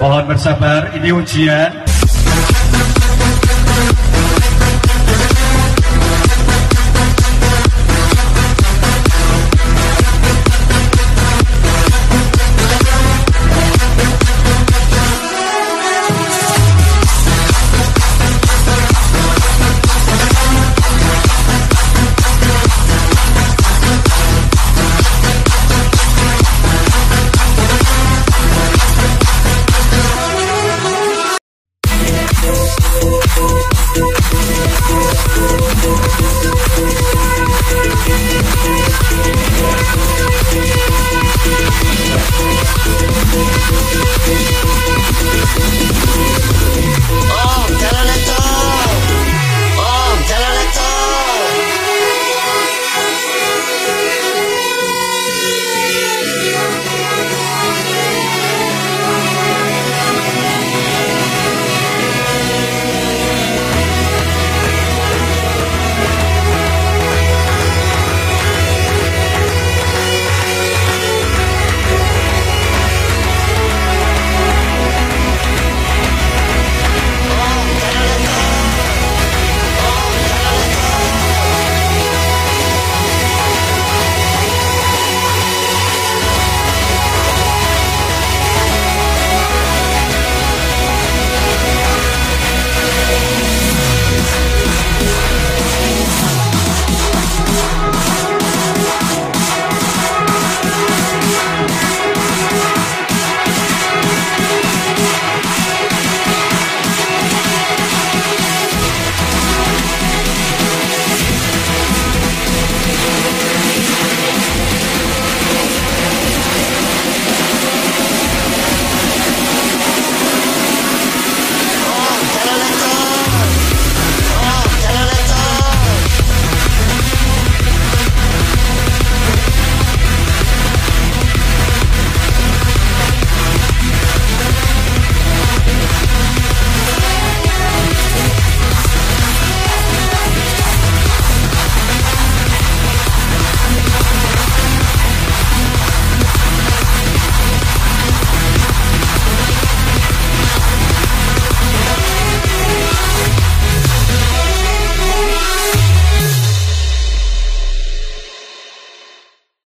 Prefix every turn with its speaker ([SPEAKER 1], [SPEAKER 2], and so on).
[SPEAKER 1] Mohon bersabar, ini ujian.